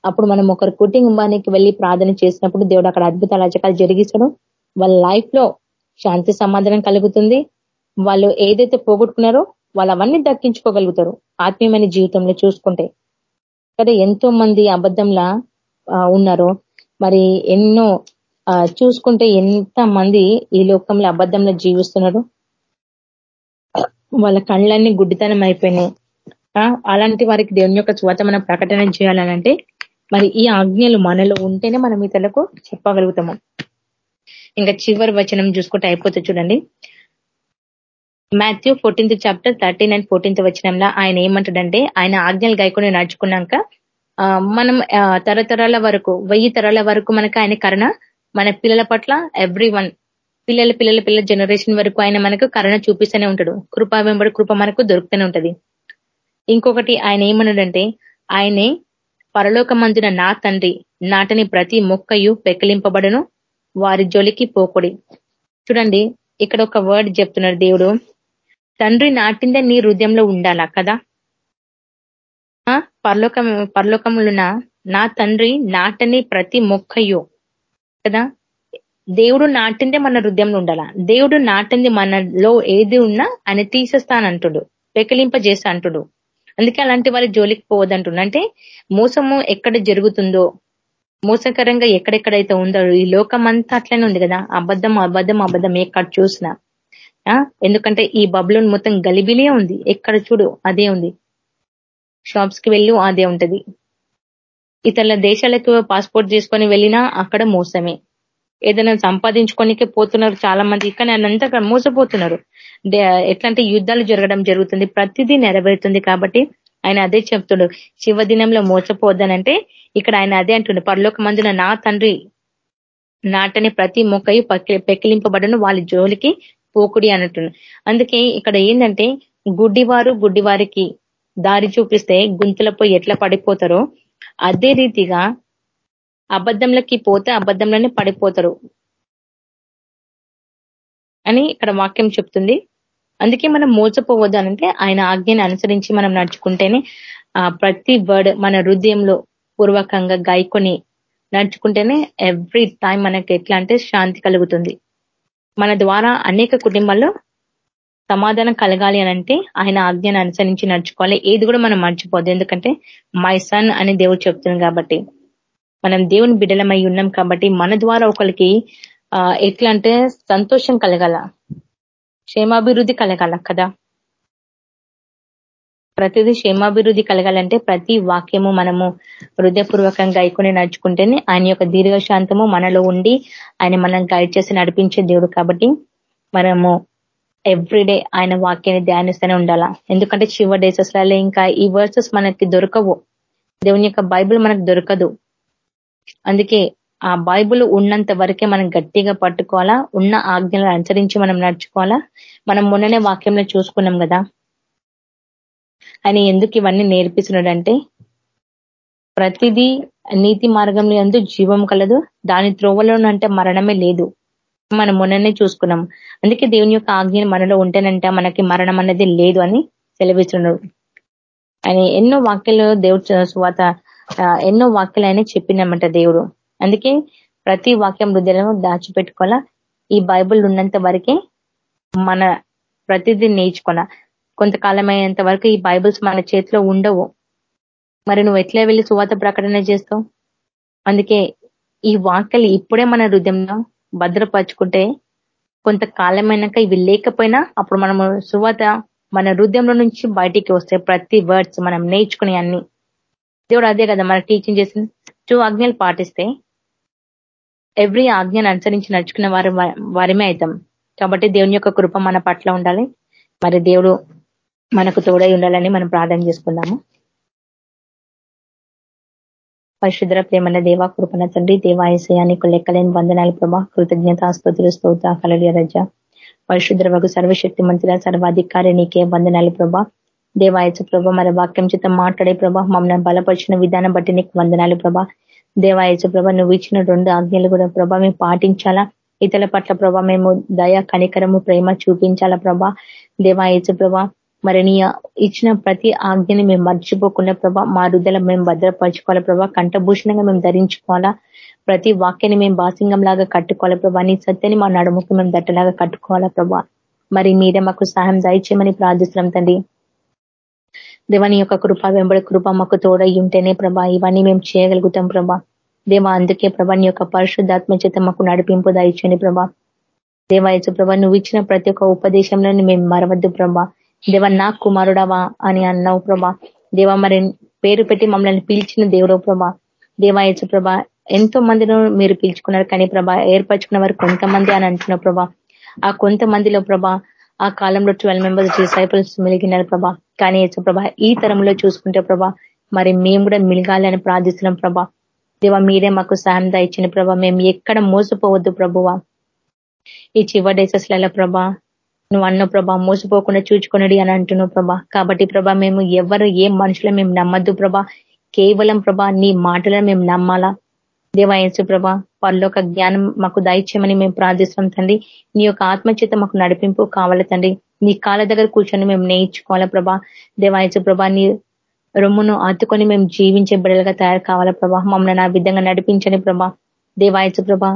అప్పుడు మనం ఒకరి కుటుంబానికి వెళ్ళి ప్రార్థన చేసినప్పుడు దేవుడు అక్కడ అద్భుత రచకాలు జరిగిస్తాడు. వాళ్ళ లైఫ్లో శాంతి సమాధానం కలుగుతుంది. వాళ్ళు ఏదైతే పోగొట్టుకున్నారో వాళ్ళు అవన్నీ దక్కించుకోగలుగుతారు. ఆత్మీయమైన జీవితంలో చూసుకుంటే. కదా? ఎంతో మంది అబద్ధంలా ఉన్నారో. మరి ఎన్నో చూసుకుంటే ఎంత మంది ఈ లోకంలో అబద్ధంలో జీవిస్తున్నారు? వాళ్ళ కళ్ళన్నీ గుడ్డితనం అయిపోయినాయి. అలాంటి వారికి దేవుని యొక్క స్వాత మనం ప్రకటన చేయాలనంటే మరి ఈ ఆజ్ఞలు మనలో ఉంటేనే మనం ఇతరులకు చెప్పగలుగుతాము. ఇంకా చివరి వచనం చూసుకుంటే అయిపోతే చూడండి. Matthew fourteenth chapter thirteen and fourteenth వచనంలో ఆయన ఏమంటాడంటే ఆయన ఆజ్ఞలు గాయకుండా నడుచుకున్నాక మనం తరతరాల వరకు వెయ్యి తరాల వరకు మనకు ఆయన కరుణ. మన పిల్లల పట్ల ఎవ్రీ వన్ పిల్లల పిల్లల పిల్లల జనరేషన్ వరకు ఆయన మనకు కరుణ చూపిస్తూనే ఉంటాడు. కృప వెంబడి కృప మనకు దొరుకుతూనే ఉంటది. ఇంకొకటి ఆయన ఏమన్నాడంటే ఆయనే పరలోకమందున నా తండ్రి నాటని ప్రతి మొక్కయు పెకలింపబడను వారి జోలికి పోకుడి. చూడండి ఇక్కడ ఒక వర్డ్ చెప్తున్నాడు దేవుడు. తండ్రి నాటిందే నీ హృదయంలో ఉండాలా కదా? పర్లోక పర్లోకములున నా తండ్రి నాటని ప్రతి మొక్కయు. కదా? దేవుడు నాటిందే మన హృదయంలో ఉండాల? దేవుడు నాటింది మనలో ఏది ఉన్నా ఆయన తీసేస్తానంటుడు పెకలింపజేస్తా అంటుడు. అందుకే అలాంటి వారి జోలికి పోవద్దంటుండు అంటే మోసము ఎక్కడ జరుగుతుందో మోసకరంగా ఎక్కడెక్కడైతే ఉందో ఈ లోకం అంతా అట్లనే ఉంది కదా? అబద్ధం అబద్ధం అబద్ధం ఎక్కడ చూసినా. ఎందుకంటే ఈ బబులోన్ మొత్తం గలిబిలే ఉంది. ఎక్కడ చూడు అదే ఉంది. షాప్స్కి వెళ్ళి అదే ఉంటది. ఇతరుల దేశాలకు పాస్పోర్ట్ చేసుకొని వెళ్ళినా అక్కడ మోసమే. ఏదైనా సంపాదించుకోనికే పోతున్నారు చాలా మంది కానీ అనంతా మోసపోతున్నారు. ఎట్లాంటి యుద్ధాలు జరగడం జరుగుతుంది ప్రతిదీ నెరవేరుతుంది కాబట్టి ఆయన అదే చెప్తుడు. శివ దినంలో మోసపోద్దనంటే ఇక్కడ ఆయన అదే అంటుండే. పరలోక మందున నా తండ్రి నాటని ప్రతి మొక్కయు పెకిలింపబడను వాళ్ళ జోలికి పోకుడి అన్నట్టు అందుకే ఇక్కడ ఏంటంటే గుడ్డివారు గుడ్డివారికి దారి చూపిస్తే గుంతులపై ఎట్లా పడిపోతారో అదే రీతిగా అబద్ధంలోకి పోతే అబద్ధంలోనే పడిపోతారు. అని ఇక్కడ వాక్యం చెప్తుంది. అందుకే మనం మోసపోవద్దు ఆయన ఆజ్ఞని అనుసరించి మనం నడుచుకుంటేనే ప్రతి వర్డ్ మన హృదయంలో పూర్వకంగా గాయకొని నడుచుకుంటేనే ఎవ్రీ టైం మనకి ఎట్లా అంటే శాంతి కలుగుతుంది. మన ద్వారా అనేక కుటుంబాల్లో సమాధానం కలగాలి అనంటే ఆయన ఆజ్ఞను అనుసరించి నడుచుకోవాలి. ఏది కూడా మనం మర్చిపోద్దు ఎందుకంటే మై సన్ అని దేవుడు చెప్తున్నాం కాబట్టి. మనం దేవుని బిడలమై ఉన్నాం కాబట్టి మన ద్వారా ఒకరికి ఎట్లా అంటే సంతోషం కలగాల. క్షేమాభివృద్ధి కలగాల కదా. ప్రతిదీ క్షేమాభివృద్ధి కలగాలంటే ప్రతి వాక్యము మనము హృదయపూర్వకంగా గైకొని నడుచుకుంటేనే ఆయన యొక్క దీర్ఘశాంతము మనలో ఉండి ఆయన మనం గైడ్ చేసి నడిపించే దేవుడు కాబట్టి మనము ఎవ్రీడే ఆయన వాక్యాన్ని ధ్యానిస్తూనే ఉండాలా? ఎందుకంటే చివరి డేసెస్లలో ఇంకా ఈ వర్సెస్ మనకి దొరకవు. దేవుని యొక్క బైబుల్ మనకు దొరకదు. అందుకే ఆ బైబుల్ ఉన్నంత వరకే మనం గట్టిగా పట్టుకోవాలా? ఉన్న ఆజ్ఞలను అనుసరించి మనం నడుచుకోవాలా? మనం మొన్ననే వాక్యంలో చూసుకున్నాం కదా? ఆయన ఎందుకు ఇవన్నీ నేర్పిస్తున్నాడంటే ప్రతిదీ నీతి మార్గంలో ఎందు జీవం కలదు దాని త్రోవలోనంటే మరణమే లేదు. మనం మొన్ననే చూసుకున్నాం. అందుకే దేవుని యొక్క ఆజ్ఞ మనలో ఉంటేనంట మనకి మరణం అనేది లేదు అని సెలవిస్తున్నాడు ఆయన ఎన్నో వాక్యాలు దేవుడు సువాత ఎన్నో వాక్యాలు ఆయన చెప్పినామంట దేవుడు. అందుకే ప్రతి వాక్యం హృదయంలో దాచిపెట్టుకోవాలా? ఈ బైబుల్ ఉన్నంత వరకే మన ప్రతిదీ నేర్చుకోవాలా? కొంతకాలం అయినంత వరకు ఈ బైబుల్స్ మన చేతిలో ఉండవు. మరి నువ్వు ఎట్లా వెళ్ళి సువాత ప్రకటన చేస్తావు? అందుకే ఈ వాక్యలు ఇప్పుడే మన హృదయంలో భద్రపరుచుకుంటే కొంతకాలమైనాక ఇవి లేకపోయినా అప్పుడు మనము సువాత మన హృదయంలో నుంచి బయటికి వస్తాయి ప్రతి వర్డ్స్ మనం నేర్చుకునే అన్ని. దేవుడు అదే కదా మన టీచింగ్ చేసింది. టూ ఆజ్ఞలు పాటిస్తే ఎవ్రీ ఆజ్ఞను అనుసరించి నడుచుకున్న వారి వారిమే అవుతాం. కాబట్టి దేవుని యొక్క కృప మన పట్ల ఉండాలి. మరి దేవుడు మనకు తోడై ఉండాలని మనం ప్రార్థన చేసుకుందాము. పరిశుద్ర ప్రేమల దేవ కృపణ తండ్రి దేవాయశయానికి లెక్కలేని వందనాలు ప్రభా. కృతజ్ఞత ఆస్పత్రులు స్తోత కలలియ రజ. పరిశుద్ర వగు సర్వశక్తి మంత్రుల సర్వాధికారి నీకే వందనాలు ప్రభా. దేవాయచ ప్రభ మరి వాక్యం చేత మాట్లాడే ప్రభా. మమ్మల్ని బలపరిచిన విధానం బట్టి నీకు వందనాలు ప్రభా. దేవాయచ ప్రభ నువ్వు ఇచ్చిన రెండు ఆజ్ఞలు కూడా ప్రభా మేము పాటించాలా? ఇతరుల పట్ల ప్రభా మేము దయ కనికరము ప్రేమ చూపించాలా ప్రభా? దేవాయచ ప్రభా మరి నీ ఇచ్చిన ప్రతి ఆజ్ఞని మేము మర్చిపోకుండా ప్రభా మా రుద్దల మేము భద్రపరచుకోవాలా ప్రభా? కంఠభూషణంగా మేము ధరించుకోవాలా? ప్రతి వాక్యాన్ని మేము బాసింగం లాగా కట్టుకోవాలి ప్రభా? నీ సత్యని మా నడుముకు మేము దట్టలాగా కట్టుకోవాలా ప్రభా? మరి మీరే మాకు సహాయం దయచేయమని ప్రార్థిస్తున్నాం తండ్రి. దేవాని యొక్క కృప వెంబడి కృప మాకు తోడై ఉంటేనే ప్రభా ఇవన్నీ మేము చేయగలుగుతాం ప్రభా. దేవా అందుకే ప్రభా నీ యొక్క పరిశుద్ధాత్మ చేత మాకు నడిపింపు దాయిచ్చని ప్రభా. దేవాయచు ప్రభా నువ్వు ఇచ్చిన ప్రతి ఒక్క ఉపదేశంలో మేము మరవద్దు ప్రభా. దేవ నా కుమారుడవా అని అన్నావు ప్రభా. దేవ మరి పేరు పెట్టి మమ్మల్ని పిలిచిన దేవుడో ప్రభా. దేవాయచు ప్రభా ఎంతో మందిని మీరు పిలుచుకున్నారు కానీ ప్రభా ఏర్పరచుకున్న వారు కొంతమంది అని అంటున్నారు ప్రభా. ఆ కొంతమందిలో ప్రభా ఆ కాలంలో ట్వెల్వ్ మెంబర్స్ డిసైపుల్స్ మిలిగినారు ప్రభా. కానీ యేసు ప్రభా ఈ తరంలో చూసుకుంటే ప్రభా మరి మేము కూడా మిలగాలని ప్రార్థిస్తున్నాం ప్రభా. దేవ మీరే మాకు సాయం ఇచ్చిన ప్రభా. మేము ఎక్కడ మోసపోవద్దు ప్రభువా. ఈ చివరి డేసెస్లలో ప్రభా నువ్వు అన్న ప్రభా మోసపోకుండా చూచుకున్నది అని అంటున్నావు ప్రభా. కాబట్టి ప్రభా మేము ఎవరు ఏ మనుషులు మేము నమ్మద్దు ప్రభా. కేవలం ప్రభా నీ మాటలను మేము నమ్మాలా? దేవాయసు ప్రభా పరలోక జ్ఞానం మాకు దయచేయమని మేము ప్రార్థిస్తాం తండ్రి. నీ యొక్క ఆత్మచేత మాకు నడిపింపు కావాలి తండ్రి? నీ కాళ్ళ దగ్గర కూర్చొని మేము నేర్చుకోవాలా ప్రభా? దేవాయసు ప్రభా నీ రొమ్మును ఆతుకొని మేము జీవించే బిడ్డలుగా తయారు కావాలా ప్రభా? మమ్మల్ని నా విధంగా నడిపించని ప్రభా. దేవాయసు ప్రభా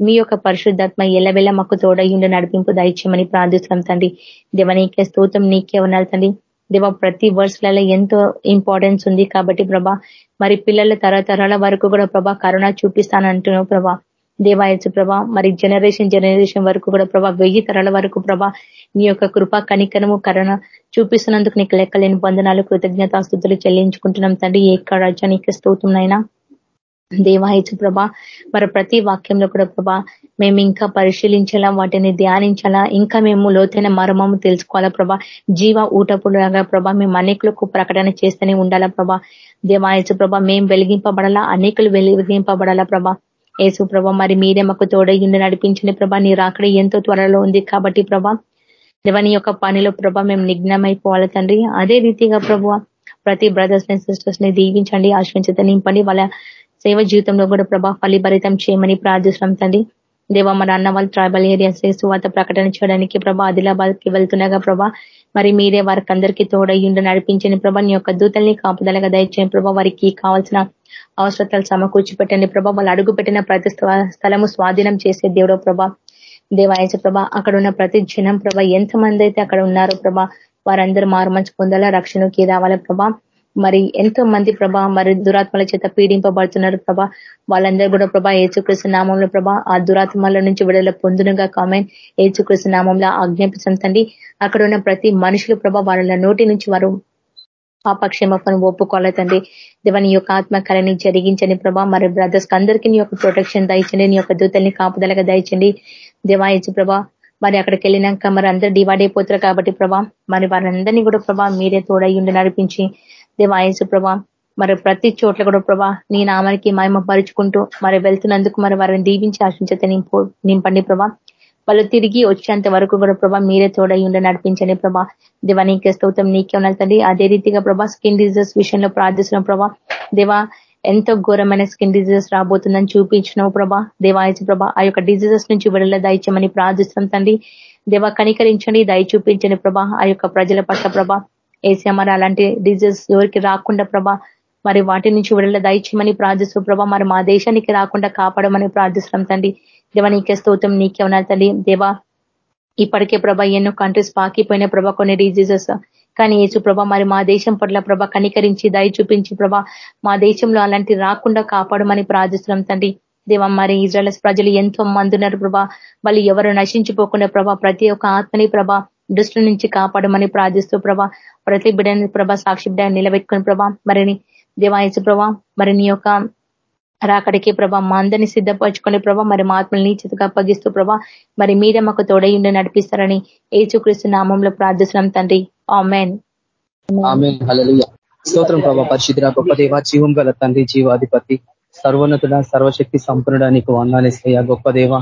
మీ యొక్క పరిశుద్ధాత్మ ఎల్లవెల్ల మాకు తోడయ్యుండి నడిపింపు దయచేయమని ప్రార్థిస్తున్నాం తండ్రి. దేవ నీకే స్తోత్రం నీకే ఉన్నారు తండ్రి. దేవ ప్రతి వర్డ్స్లలో ఎంతో ఇంపార్టెన్స్ ఉంది కాబట్టి ప్రభా మరి పిల్లల తరతరాల వరకు కూడా ప్రభా కరోనా చూపిస్తానంటున్నావు ప్రభా. దేవాయచు ప్రభా మరి జనరేషన్ జనరేషన్ వరకు కూడా ప్రభా వెయ్యి తరాల వరకు ప్రభా నీ యొక్క కృప కనికరము కరణ చూపిస్తున్నందుకు నీకు లెక్కలేని బంధనాలు కృతజ్ఞతాస్థుతులు చెల్లించుకుంటున్నాం తండ్రి. ఏ రాజ్యానికి స్తోత్రంనైనా దేవాయచు ప్రభా మరి ప్రతి వాక్యంలో కూడా ప్రభా మేము ఇంకా పరిశీలించాలా వాటిని ధ్యానించాలా ఇంకా మేము లోతైన మర్మము తెలుసుకోవాలా ప్రభా. జీవ ఊటపుడుగా ప్రభా మేము అనేకులకు ప్రకటన చేస్తూనే ఉండాలా ప్రభా. దేవాయచు ప్రభా మేము వెలిగింపబడాలా అనేకులు వెలిగింపబడాలా ప్రభా. యేసు ప్రభా మరి మీరే మాకు తోడయ్యిండి నడిపించిన ప్రభా. నీ రాకడ ఎంతో త్వరలో ఉంది కాబట్టి ప్రభా. దేవని యొక్క పనిలో ప్రభా మేము నిఘ్నమైపోవాలి తండ్రి. అదే రీతిగా ప్రభు ప్రతి బ్రదర్స్ని సిస్టర్స్ని దీవించండి ఆశ్వించత నింపండి వాళ్ళ సేవ జీవితంలో కూడా ప్రభా ఫలిభరితం చేయమని ప్రార్థిస్తున్నాం తండ్రి. దేవ మన అన్న వాళ్ళు ట్రైబల్ ఏరియాస్ సువాత ప్రకటన చేయడానికి ప్రభా ఆదిలాబాద్కి వెళ్తున్నాగా ప్రభా మరి మీరే వారికి అందరికీ తోడయ్యుండి నడిపించని ప్రభా. నీ యొక్క దూతల్ని కాపుదలగా దయచేయండి ప్రభా. వారికి కావాల్సిన అవసరతలు సమకూర్చి పెట్టండి ప్రభా. వాళ్ళు అడుగు పెట్టిన ప్రతి స్థలము స్వాధీనం చేసే దేవుడో ప్రభా. దేవాయచ ప్రభా అక్కడ ఉన్న ప్రతి జనం ప్రభా ఎంతమంది అయితే అక్కడ ఉన్నారో ప్రభా వారందరూ మారు మంచి పొందాలా రక్షణకి రావాలా ప్రభా. మరి ఎంతో మంది ప్రభా మరి దురాత్మల చేత పీడింపబడుతున్నారు ప్రభా. వాళ్ళందరూ కూడా ప్రభా ఏచుకృష్ణ నామంలో ప్రభా ఆ దురాత్మల నుంచి విడుదల పొందునుగా కామెంట్ ఏచుకృష్ణ నామంలో ఆజ్ఞాపించండి అక్కడ ఉన్న ప్రతి మనుషులు ప్రభా వాళ్ళ నోటి నుంచి వారు పాపక్షేమపను ఒప్పుకోవాలి తండ్రి. దేవని యొక్క ఆత్మకళని జరిగించండి ప్రభా. మరి బ్రదర్స్ అందరికీ నీ యొక్క ప్రొటెక్షన్ దయచండి నీ యొక్క దూతల్ని కాపుదలగా దయచండి. దేవాయచు ప్రభా మరి అక్కడికి వెళ్ళినాక మరి అందరు డివైడ్ అయిపోతారు కాబట్టి ప్రభా మరి వారందరినీ కూడా ప్రభా మీరే తోడయ్యుండి నడిపించి దేవాయసు ప్రభా మరి ప్రతి చోట్ల కూడా ప్రభా నీ నామానికి మహిమ పరుచుకుంటూ మరి వెళ్తున్నందుకు మరి వారిని దీవించి ఆశించత నింపు నింపండి ప్రభా. వాళ్ళు తిరిగి వచ్చేంత వరకు కూడా ప్రభా మీరే తోడై ఉండి నడిపించండి ప్రభా. దేవా నీకే స్తోత్రం నీకే ఉన్నది అదే రీతిగా ప్రభా స్కిన్ డిజీజెస్ విషయంలో ప్రార్థిస్తున్న ప్రభా. దేవా ఎంతో ఘోరమైన స్కిన్ డిజీజెస్ రాబోతుందని చూపించినావు ప్రభా. దేవాయసు ప్రభా ఆ యొక్క డిజీజెస్ నుంచి విడుదల దయచేయమని ప్రార్థిస్తున్నాం తండ్రి. దేవా కనికరించండి దయ చూపించండి ప్రభా ఆ యొక్క ప్రజల పట్ల ప్రభా. ఏసీ మరి అలాంటి డిజీజెస్ ఎవరికి రాకుండా ప్రభా మరి వాటి నుంచి విడుదల దయచేయమని ప్రార్థిస్తూ ప్రభా మరి మా దేశానికి రాకుండా కాపాడమని ప్రార్థిస్తున్నాం తండ్రి. దేవ నీకే స్తోత్రం నీకే ఉన్నారు తల్లి. దేవా ఇప్పటికే ప్రభ ఎన్నో కంట్రీస్ పాకిపోయిన ప్రభ కొన్ని డిజీజెస్ కానీ యేసు ప్రభ మరి మా దేశం పట్ల ప్రభ కనికరించి దయ చూపించి ప్రభ మా దేశంలో అలాంటి రాకుండా కాపాడమని ప్రార్థిస్తున్నాం తండ్రి. దేవ మరి ఇజ్రాయల్స్ ప్రజలు ఎంతో మంది ఉన్నారు ప్రభా. వాళ్ళు ఎవరు నశించిపోకుండా ప్రభా ప్రతి ఒక్క ఆత్మని ప్రభ దృష్టి నుంచి కాపాడమని ప్రార్థిస్తూ ప్రభా ప్రతి బిడ్డని ప్రభా సాక్షి బిడ్డ నిలబెట్టుకుని ప్రభా మరిని దేవాయసు ప్రభా మరి నీ యొక్క రాకడికి ప్రభా మా అందరినీ సిద్ధపరచుకునే ప్రభా మరి మా ఆత్మల్ని నీచితగా అప్పగిస్తూ ప్రభా మరి మీద మాకు తోడయుండి నడిపిస్తారని ఏచుక్రీస్తు నామంలో ప్రార్థిస్తున్నాం తండ్రి. ఆమెన్. స్తోత్రం ప్రభా పరిశుద్ధ గొప్ప దేవ జీవం గల తండ్రి జీవాధిపతి సర్వోన్నతుడ సర్వశక్తి సంపన్నుడా నీకు వందాలేసయ్యా గొప్ప దేవ.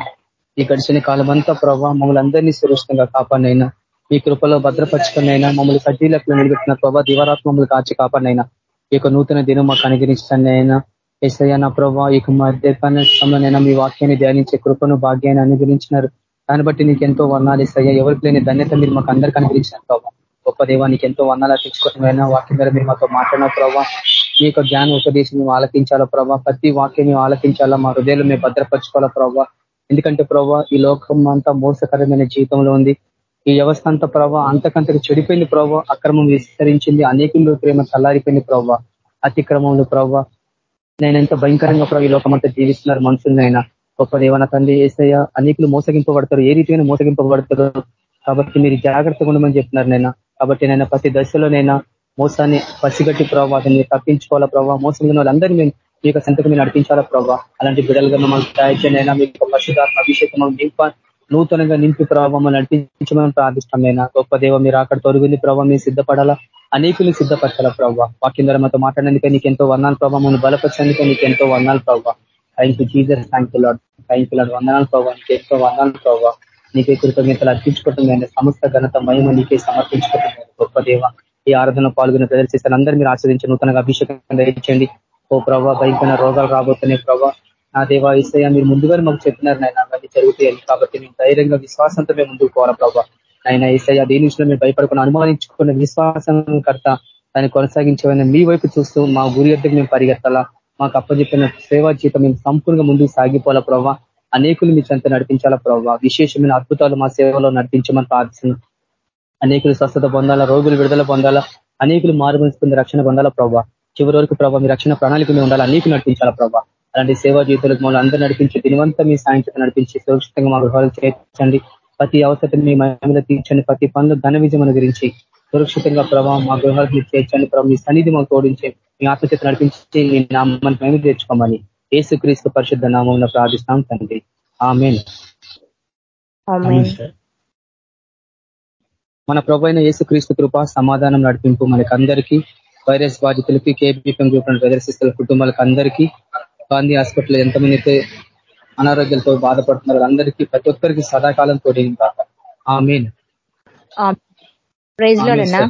ఈ గడిచిన కాలం అంతా ప్రభావ మమ్మల్ని అందరినీ సురక్షితంగా కాపాడినైనా. మీ కృపలో భద్రపరచుకునైనా మమ్మల్ని సజ్జీలకు నిలబెట్టిన ప్రభావ దివరాత్మ కాచి కాపాడినైనా. ఈ యొక్క నూతన దినం మాకు అనుగ్రహించండినైనా. ఎస్ఐ నా ప్రభావ ఇక మధ్యకాల మీ వాక్యాన్ని ధ్యానించే కృపను భాగ్యాన్ని అనుగ్రహించినారు. దాన్ని బట్టి నీకు ఎంతో వర్ణాలు ఇస్తాయా ఎవరికి లేని ధన్యత మీరు మాకు అందరికీ అనుగ్రహించినారు ప్రభావ గొప్ప దేవా నీకు ఎంతో వర్ణాలు తెచ్చుకోవడం వాక్యం ద్వారా మీరు మాతో మాట్లాడిన ప్రభావ మీ యొక్క జ్ఞాన ఉపదేశం మేము ఆలకించాలా ప్రభావ ప్రతి వాక్యం మేము ఆలకించాలా. మా హృదయాలు మేము భద్రపరచుకోవాలా ప్రభావ ఎందుకంటే ప్రభావ ఈ లోకం అంతా మోసకరమైన జీవితంలో ఉంది. ఈ వ్యవస్థ అంతా ప్రభావ అంతకంతకు చెడిపోయింది ప్రభావ అక్రమం విస్తరించింది అనేకులు ప్రేమ చల్లారిపోయింది ప్రభావ అతిక్రమంలో ప్రభావ నేను ఎంత భయంకరంగా ప్రభు ఈ లోకమంతా జీవిస్తున్నారు మనుషులనైనా గొప్ప దేవన తండ్రి ఏసయ్య అనేకులు మోసగింపబడతారు ఏ రీతిగా మోసగింపబడతారు. కాబట్టి మీరు జాగ్రత్తగా ఉండమని చెప్తున్నారు నేను కాబట్టి నేను ప్రతి దశలోనైనా మోసాన్ని పసిగట్టి ప్రభావ అతన్ని తప్పించుకోవాలా ప్రభావ మోసం వాళ్ళందరినీ మేము మీ యొక్క సంతకు మీరు నడిపించాలా ప్రభావ అలాంటి బిడలుగా మమ్మల్ని తయారు అయినా మీకు పశుధాత్మ అభిషేకం నింప నూతనంగా నింపి ప్రభావం నడిపించమని ప్రార్థిష్టమైనా గొప్ప దేవ మీరు అక్కడ తొరుగుంది ప్రభావ మీరు సిద్ధపడాలా? అనేకులు సిద్ధపరచాల ప్రభావ? వాక్యం ద్వారా మాతో మాట్లాడేందుకే నీకు ఎంతో వందాలు ప్రభావ. మనం నీకు ఎంతో వందాలు ప్రభావ. Thank you Jesus thank you Lord thank you Lord వందనాలు ప్రభావ. నీకు ఎంతో వందాలు ప్రభావ. నీకే కృతజ్ఞతలు అర్పించుకోవటం సమస్త ఘనత మహిమ నీకే సమర్పించుకోవటం గొప్ప దేవ. ఈ ఆరాధన పాల్గొని ప్రదర్శిస్తారు అందరూ మీరు ఆస్వాదించి నూతనంగా అభిషేకం ధరించండి ఓ ప్రభావ భయంకరమైన రోగాలు రాబోతున్నాయి ప్రభావ. నా దేవా ఈసయ మీరు ముందుగానే మాకు చెప్పినారు నాయన అవన్నీ జరుగుతాయి కాబట్టి మేము ధైర్యంగా విశ్వాసంతో మేము ముందుకు పోవాలి ప్రభావ ఆయన ఈసయ దేని విషయంలో మేము భయపడకుండా అనుమానించుకున్న విశ్వాసం కర్త దాన్ని కొనసాగించే మీ వైపు చూస్తూ మా గురి ఎద్దకు మేము పరిగెత్తాలా? మాకు అప్పచెప్పిన సేవా జీతం మేము సంపూర్ణంగా ముందుకు సాగిపోవాలా ప్రభావ అనేకులు మీ చెంత నడిపించాలా ప్రభావ విశేషమైన అద్భుతాలు మా సేవలో నడిపించమని ప్రార్థిస్తున్నాం. అనేకులు స్వస్థత పొందాలా రోగులు విడుదల పొందాలా అనేకులు మారుమనిస్తుంది రక్షణ పొందాలా ప్రభావ చివరి వరకు ప్రభావ మీ రక్షణ ప్రణాళిక మీద ఉండాలి అనేకులు నడిపించాలా ప్రభావ అలాంటి సేవా జీవితాలకు మమ్మల్ని అందరూ నడిపించి దినవంతా మీ సాయంత్రం నడిపించి సురక్షితంగా మా గృహాలు చేర్చండి. ప్రతి అవసరం మీ మహిళ తీర్చండి. ప్రతి పనులు ఘన విజయం గురించి సురక్షితంగా ప్రభావం మా గృహాలకు మీరు చేర్చండి. ప్రభావ మీ సన్నిధి మాకు తోడించి మీ ఆత్మచేత నడిపించి మీ నామాన్ని మేము తెచ్చుకోమని ఏసుక్రీస్తు పరిశుద్ధ నామంలో ప్రార్థిస్తాం తండ్రి. ఆమెన్. మన ప్రభు అయిన యేసుక్రీస్తు కృప సమాధానం నడిపింపు మనకందరికీ వైరస్ బాధితులకి కేబీపీఎం గ్రూప్ ప్రదర్శిస్తున్న కుటుంబాలకు అందరికీ గాంధీ హాస్పిటల్ ఎంతమంది అయితే అనారోగ్యాలతో బాధపడుతున్నారు అందరికీ ప్రతి ఒక్కరికి సదాకాలం తోడి ఆ మీన్ ప్రైజ్లో